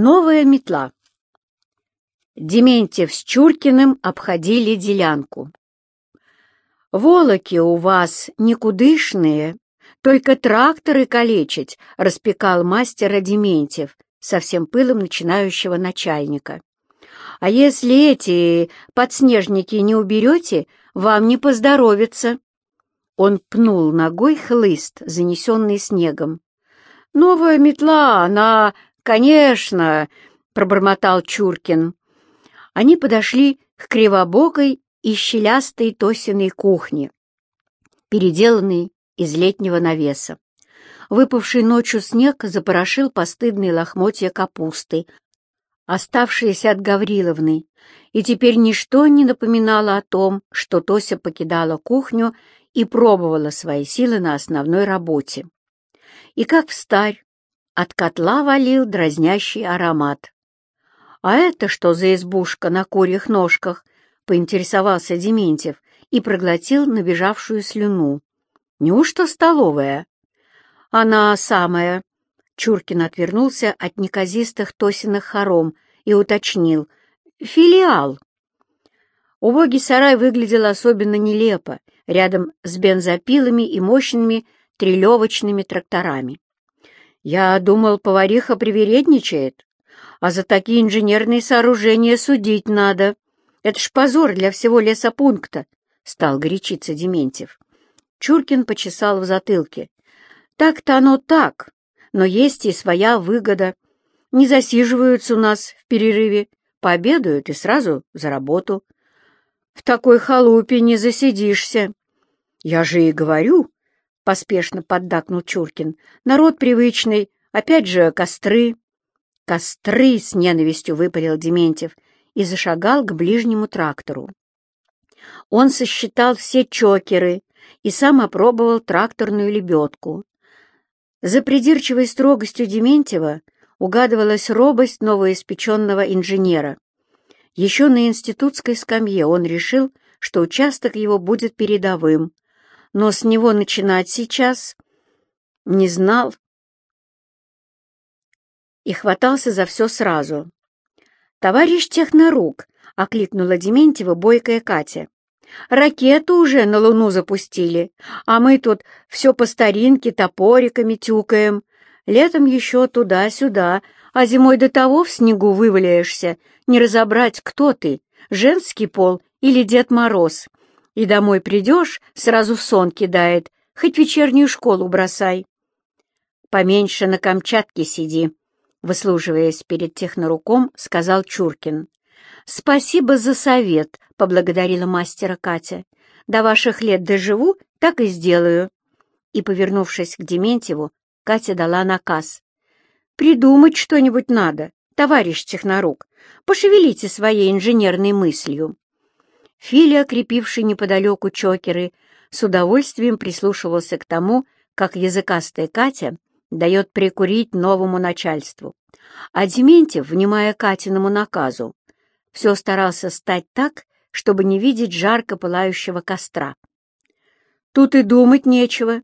Новая метла. Дементьев с Чуркиным обходили делянку. «Волоки у вас никудышные, только тракторы калечить», — распекал мастера Дементьев, со всем пылом начинающего начальника. «А если эти подснежники не уберете, вам не поздоровится». Он пнул ногой хлыст, занесенный снегом. «Новая метла, она, конечно!» — пробормотал Чуркин. Они подошли к кривобокой и щелястой Тосиной кухне, переделанной из летнего навеса. Выпавший ночью снег запорошил постыдные лохмотья капусты, оставшиеся от Гавриловны, и теперь ничто не напоминало о том, что Тося покидала кухню и пробовала свои силы на основной работе. И как встарь, от котла валил дразнящий аромат. «А это что за избушка на курьих ножках?» — поинтересовался Дементьев и проглотил набежавшую слюну. «Неужто столовая?» «Она самая». Чуркин отвернулся от неказистых Тосиных хором и уточнил. «Филиал». Убогий сарай выглядел особенно нелепо, рядом с бензопилами и мощными трелевочными тракторами. «Я думал, повариха привередничает, а за такие инженерные сооружения судить надо. Это ж позор для всего лесопункта», — стал горячиться Дементьев. Чуркин почесал в затылке. «Так-то оно так, но есть и своя выгода. Не засиживаются у нас в перерыве, пообедают и сразу за работу. В такой халупе не засидишься». «Я же и говорю», — поспешно поддакнул Чуркин, — «народ привычный, опять же костры». «Костры!» — с ненавистью выпалил Дементьев и зашагал к ближнему трактору. Он сосчитал все чокеры и сам опробовал тракторную лебедку. За придирчивой строгостью Дементьева угадывалась робость новоиспеченного инженера. Еще на институтской скамье он решил, что участок его будет передовым, но с него начинать сейчас не знал и хватался за все сразу. «Товарищ технорук!» — окликнула Дементьева бойкая Катя. «Ракету уже на Луну запустили, а мы тут все по старинке топориками тюкаем. Летом еще туда-сюда, а зимой до того в снегу вываляешься, не разобрать, кто ты, женский пол или Дед Мороз. И домой придешь, сразу в сон кидает, хоть вечернюю школу бросай. Поменьше на Камчатке сиди, выслуживаясь перед техноруком, сказал Чуркин. «Спасибо за совет», — поблагодарила мастера Катя. «До ваших лет доживу, так и сделаю». И, повернувшись к Дементьеву, Катя дала наказ. «Придумать что-нибудь надо, товарищ технорук. Пошевелите своей инженерной мыслью». Филя, крепивший неподалеку чокеры, с удовольствием прислушивался к тому, как языкастая Катя дает прикурить новому начальству. А Дементьев, внимая Катиному наказу, все старался стать так, чтобы не видеть жарко пылающего костра. «Тут и думать нечего.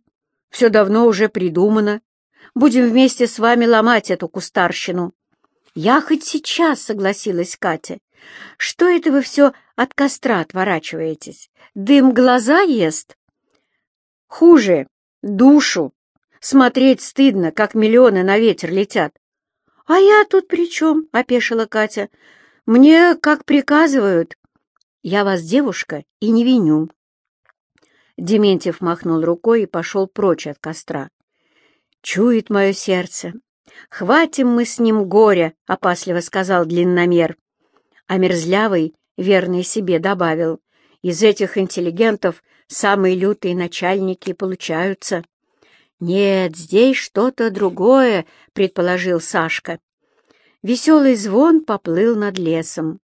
Все давно уже придумано. Будем вместе с вами ломать эту кустарщину». «Я хоть сейчас», — согласилась Катя. «Что это вы все от костра отворачиваетесь? Дым глаза ест?» «Хуже. Душу. Смотреть стыдно, как миллионы на ветер летят». «А я тут при чем?» — опешила Катя. «Мне как приказывают». «Я вас, девушка, и не виню». Дементьев махнул рукой и пошел прочь от костра. «Чует мое сердце. Хватим мы с ним горя», — опасливо сказал длинномер. А мерзлявый, верный себе, добавил, «Из этих интеллигентов самые лютые начальники получаются». «Нет, здесь что-то другое», — предположил Сашка. Веселый звон поплыл над лесом.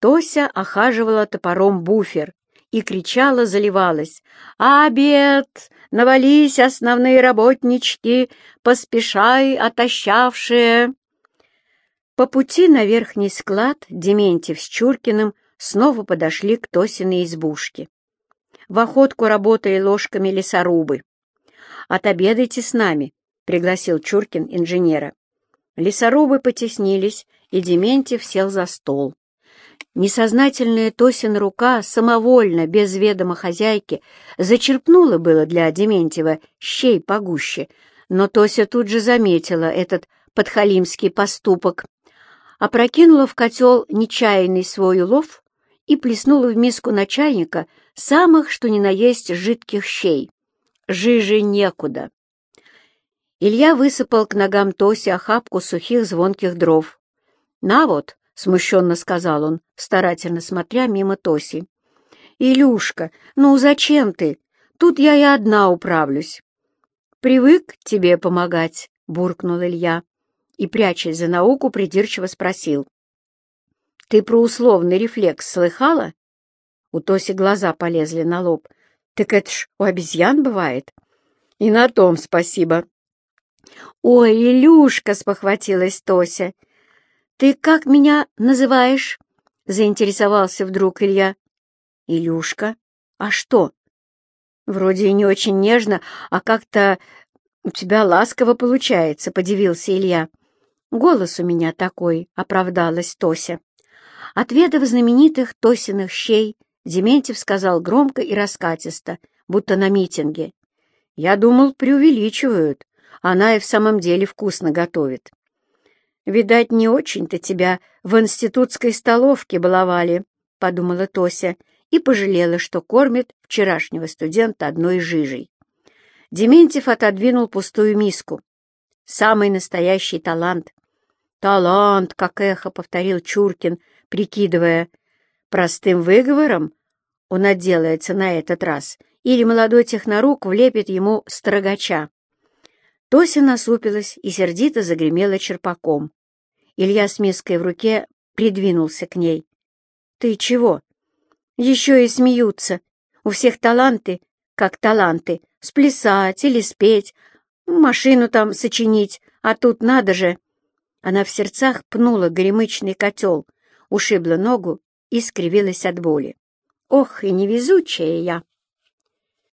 Тося охаживала топором буфер и кричала, заливалась. «Обед! Навались основные работнички, поспешай, отощавшие!» По пути на верхний склад Дементьев с Чуркиным снова подошли к Тосиной избушке. В охотку работали ложками лесорубы. «Отобедайте с нами», — пригласил Чуркин инженера. Лесорубы потеснились, и Дементьев сел за стол. Несознательная Тосина рука самовольно, без ведома хозяйки, зачерпнула было для Дементьева щей погуще, но Тося тут же заметила этот подхалимский поступок, опрокинула в котел нечаянный свой улов и плеснула в миску начальника самых, что ни на есть, жидких щей. Жиже некуда. Илья высыпал к ногам Тоси охапку сухих звонких дров. «На вот», — смущенно сказал он, старательно смотря мимо Тоси. «Илюшка, ну зачем ты? Тут я и одна управлюсь». «Привык тебе помогать», — буркнул Илья и, прячась за науку, придирчиво спросил. «Ты про условный рефлекс слыхала?» У Тоси глаза полезли на лоб. «Так это ж у обезьян бывает?» «И на том спасибо». «Ой, Илюшка!» — спохватилась Тося. «Ты как меня называешь?» — заинтересовался вдруг Илья. «Илюшка? А что?» «Вроде и не очень нежно, а как-то у тебя ласково получается», — подивился Илья. «Голос у меня такой», — оправдалась Тося. Отведав знаменитых Тосиных щей, Дементьев сказал громко и раскатисто, будто на митинге. «Я думал, преувеличивают. Она и в самом деле вкусно готовит». «Видать, не очень-то тебя в институтской столовке баловали», — подумала Тося и пожалела, что кормит вчерашнего студента одной жижей. Дементьев отодвинул пустую миску. «Самый настоящий талант». «Талант!» — как эхо повторил Чуркин, прикидывая. Простым выговором он отделается на этот раз, или молодой технорук влепит ему строгача. Тося насупилась и сердито загремела черпаком. Илья с миской в руке придвинулся к ней. «Ты чего?» «Еще и смеются. У всех таланты, как таланты, сплясать или спеть, машину там сочинить, а тут надо же!» Она в сердцах пнула горемычный котел, ушибла ногу и скривилась от боли. «Ох, и невезучая я!»